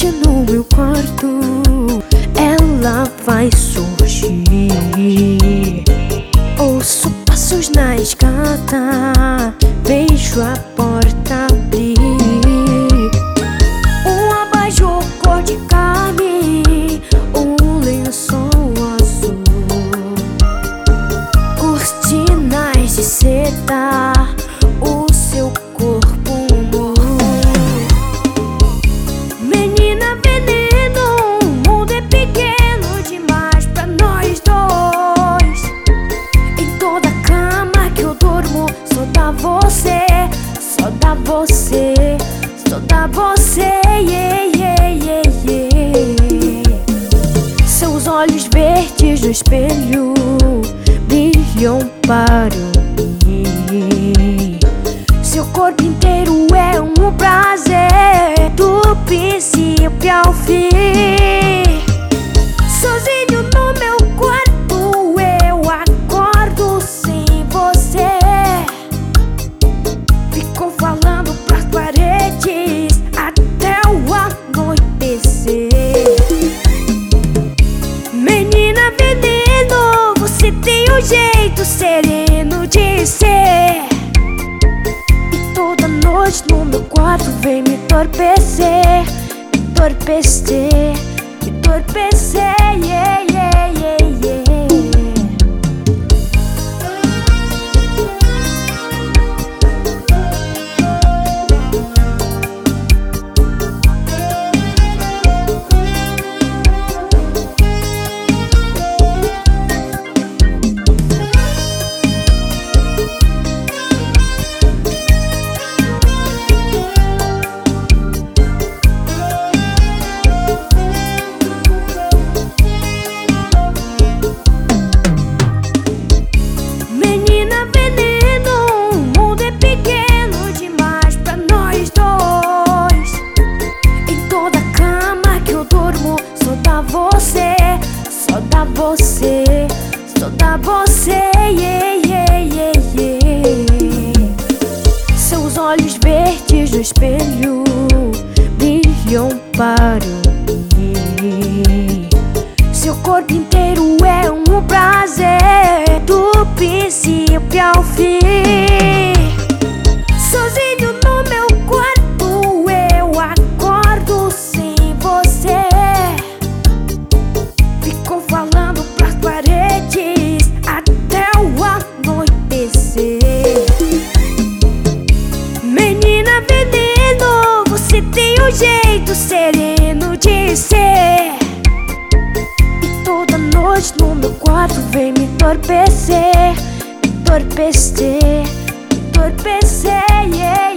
noite no meu quarto ela vai surgir. Ouço passos na escada, vejo a porta abrir. Um abajur cor de carne, um lençol azul, cortinas de seda, você, dá você. Yeah, yeah, yeah, yeah. Seus olhos verdes no espelho brilham para mim. Seu corpo inteiro é um prazer do princípio ao fim. Sereno de ser. E toda noite no meu quarto vem me entorpecer, me entorpecer, me entorpecer. Yeah, yeah, yeah, você, só dá você, só dá você. Yeah, yeah, yeah, yeah. Seus olhos verdes no espelho brilham para mim. Seu corpo inteiro é um prazer do princípio ao fim. Um jeito sereno de ser. E toda noite no meu quarto vem me entorpecer, me entorpecer, me entorpecer, yeah.